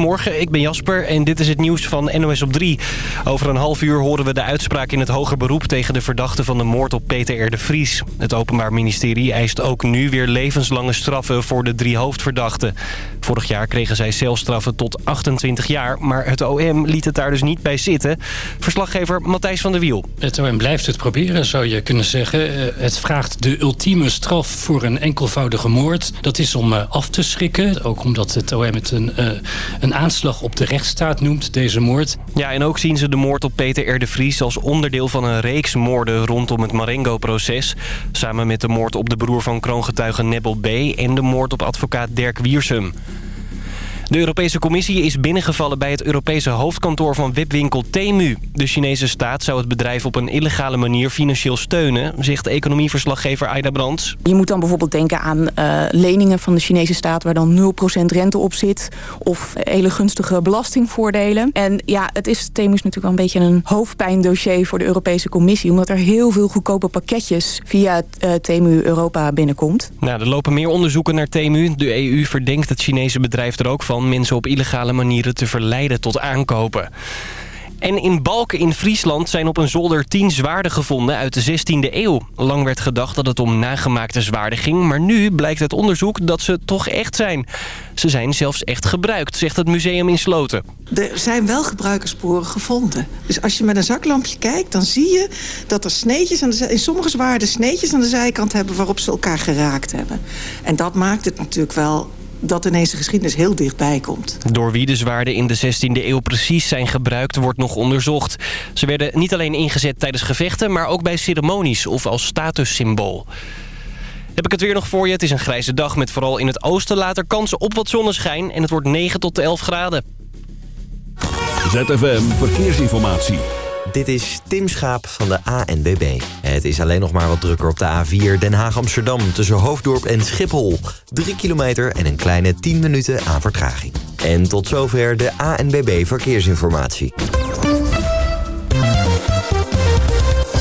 Morgen, ik ben Jasper en dit is het nieuws van NOS op 3. Over een half uur horen we de uitspraak in het hoger beroep... tegen de verdachte van de moord op Peter R. de Vries. Het Openbaar Ministerie eist ook nu weer levenslange straffen... voor de drie hoofdverdachten. Vorig jaar kregen zij celstraffen tot 28 jaar... maar het OM liet het daar dus niet bij zitten. Verslaggever Matthijs van der Wiel. Het OM blijft het proberen, zou je kunnen zeggen. Eh, het vraagt de ultieme straf voor een enkelvoudige moord. Dat is om eh, af te schrikken. Ook omdat het OM het een uh, een aanslag op de rechtsstaat noemt, deze moord. Ja, en ook zien ze de moord op Peter R. de Vries als onderdeel van een reeks moorden rondom het Marengo-proces. Samen met de moord op de broer van kroongetuige Nebel B. en de moord op advocaat Dirk Wiersum. De Europese Commissie is binnengevallen bij het Europese hoofdkantoor van webwinkel Temu. De Chinese staat zou het bedrijf op een illegale manier financieel steunen, zegt economieverslaggever Aida Brands. Je moet dan bijvoorbeeld denken aan uh, leningen van de Chinese staat waar dan 0% rente op zit. Of hele gunstige belastingvoordelen. En ja, het is Temu is natuurlijk wel een beetje een hoofdpijndossier voor de Europese Commissie. Omdat er heel veel goedkope pakketjes via uh, Temu Europa binnenkomt. Nou, er lopen meer onderzoeken naar Temu. De EU verdenkt het Chinese bedrijf er ook van mensen op illegale manieren te verleiden tot aankopen. En in Balken in Friesland zijn op een zolder tien zwaarden gevonden uit de 16e eeuw. Lang werd gedacht dat het om nagemaakte zwaarden ging... maar nu blijkt uit onderzoek dat ze toch echt zijn. Ze zijn zelfs echt gebruikt, zegt het museum in Sloten. Er zijn wel gebruikersporen gevonden. Dus als je met een zaklampje kijkt, dan zie je dat er sneetjes... Aan de, in sommige zwaarden sneetjes aan de zijkant hebben... waarop ze elkaar geraakt hebben. En dat maakt het natuurlijk wel dat ineens de geschiedenis heel dichtbij komt. Door wie de zwaarden in de 16e eeuw precies zijn gebruikt wordt nog onderzocht. Ze werden niet alleen ingezet tijdens gevechten, maar ook bij ceremonies of als statussymbool. Heb ik het weer nog voor je. Het is een grijze dag met vooral in het oosten later kansen op wat zonneschijn. En het wordt 9 tot 11 graden. ZFM Verkeersinformatie. Dit is Tim Schaap van de ANBB. Het is alleen nog maar wat drukker op de A4 Den Haag-Amsterdam... tussen Hoofddorp en Schiphol. 3 kilometer en een kleine 10 minuten aan vertraging. En tot zover de ANBB Verkeersinformatie.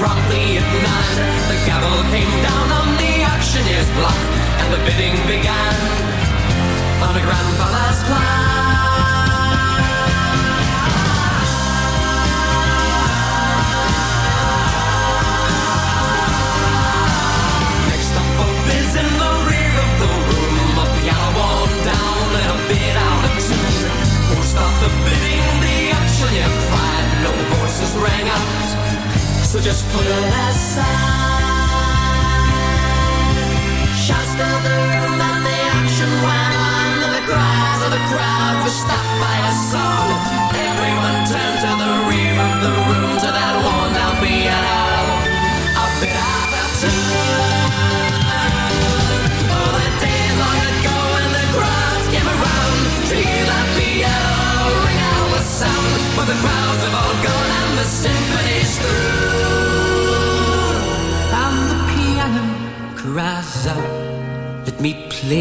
Promptly at nine. The gavel came down on the auctioneer's block, and the bidding began on a grandfather's plan. Polarized.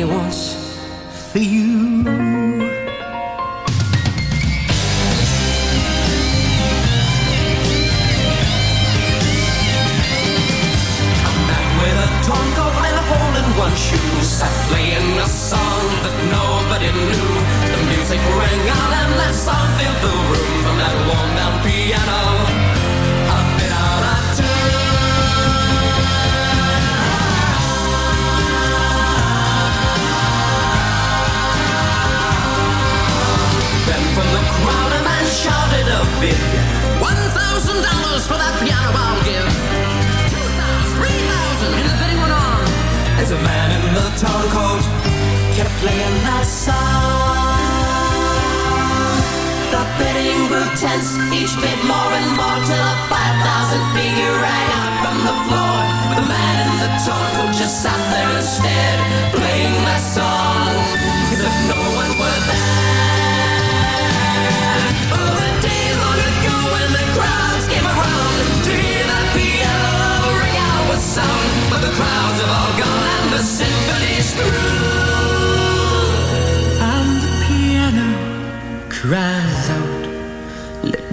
Once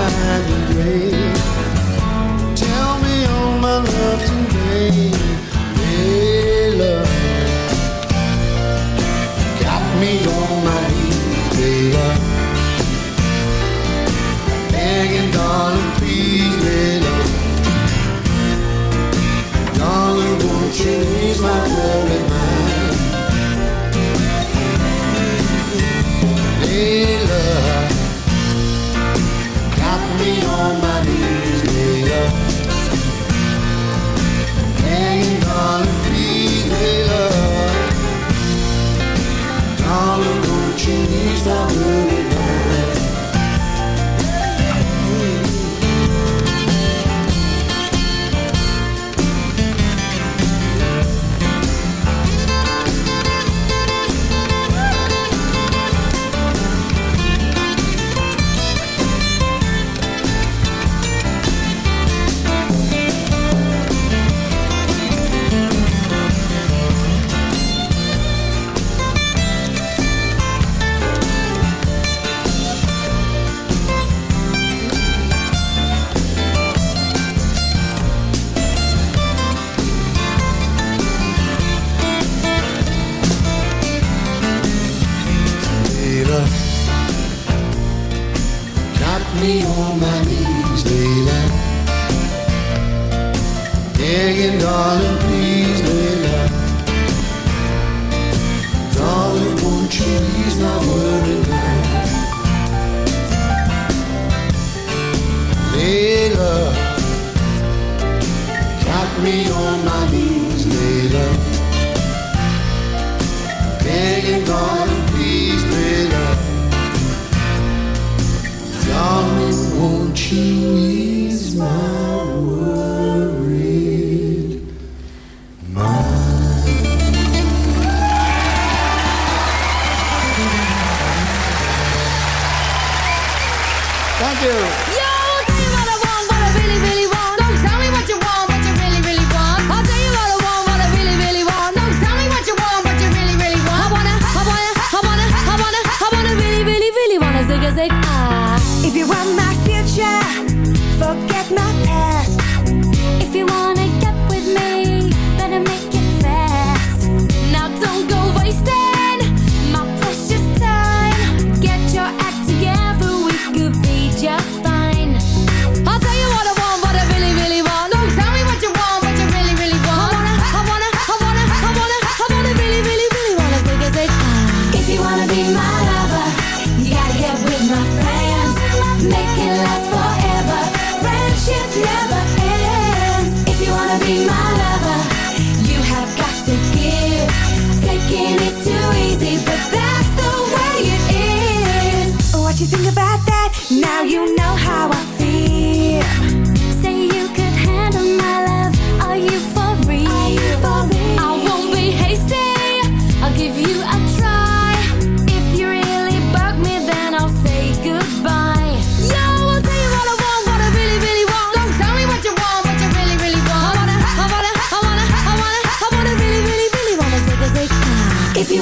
find the grace. begging God to please me now. Darling, won't you ease my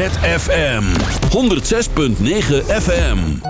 ZFM 106.9 FM.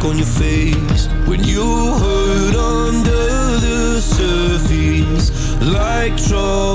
look on your face. When you hurt under the surface Like trouble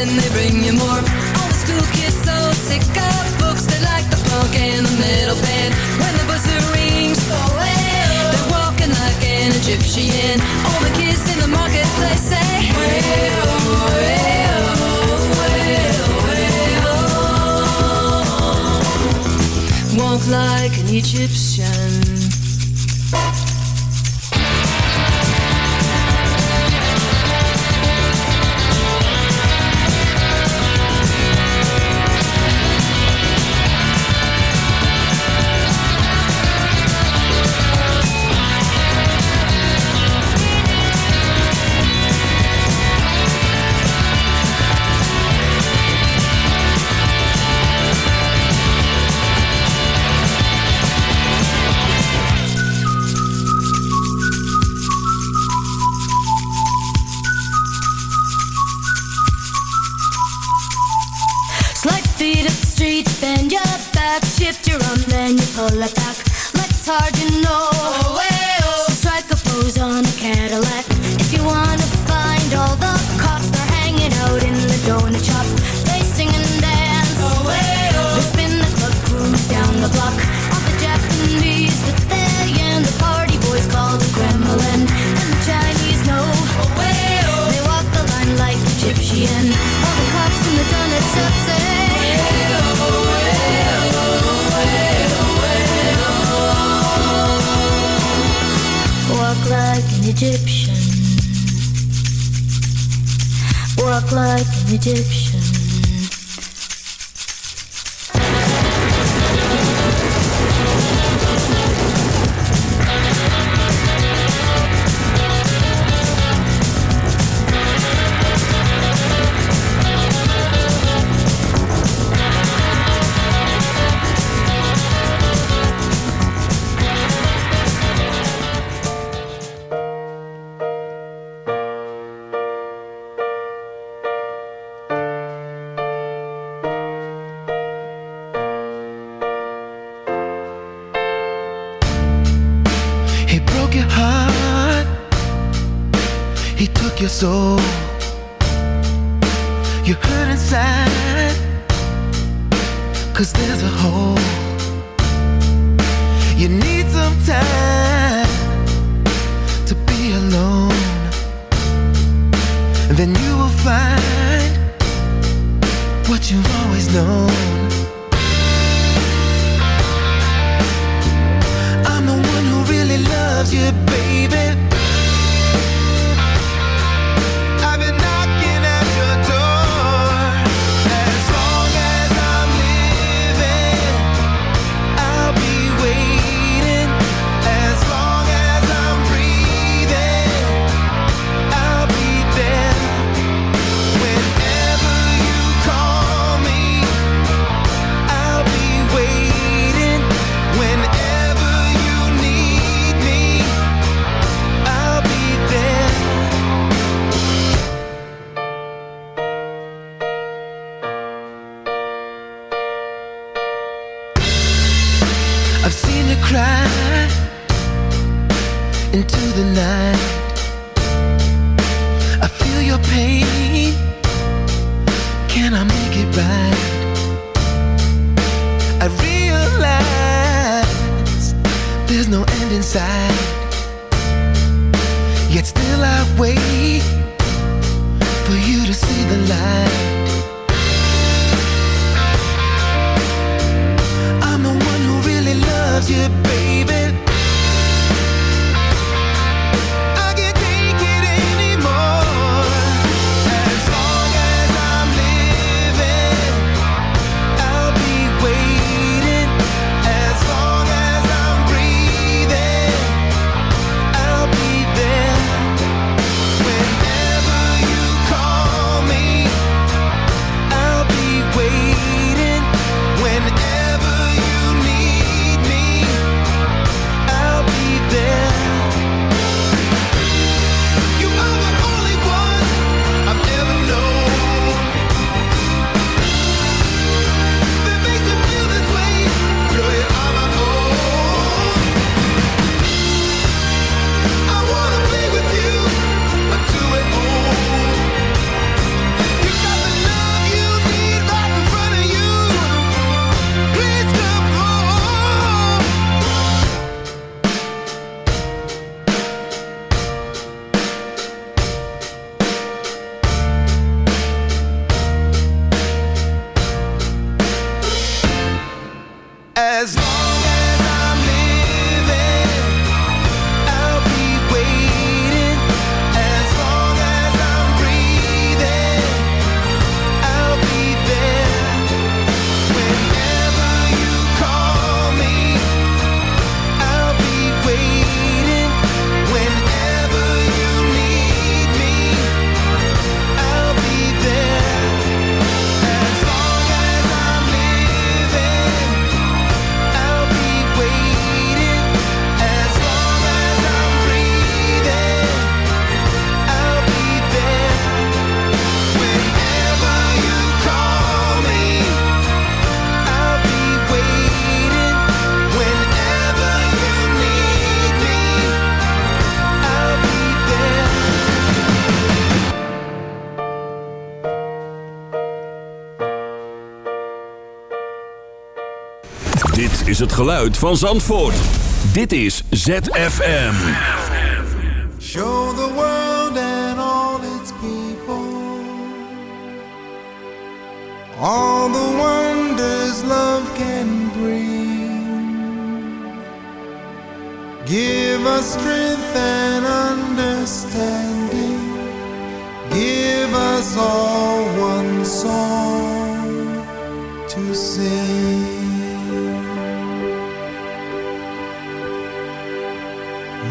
and they bring you more. All the school kids so sick of books, they like the punk and the metal band. When the buzzer rings, they're walking like an Egyptian. All the kids in the marketplace say, well, well, well, well. Walk like an Egyptian 在 het geluid van Zandvoort. Dit is ZFM. Show the world and all its people all the wonders love can bring. Give us strength and understanding. Give us all one song to sing.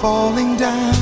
falling down.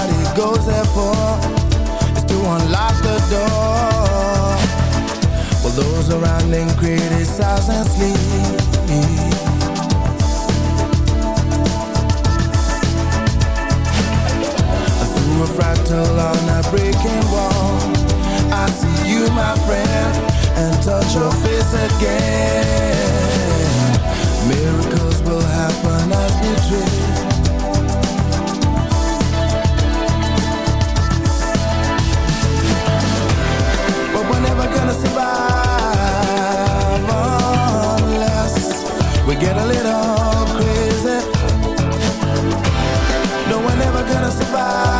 Everybody goes there for is to unlock the door. While those around them criticize and sleep. Through a fractal on a breaking wall, I see you, my friend, and touch your face again. Miracles will happen as we dream. Get a little crazy. No, we're never gonna survive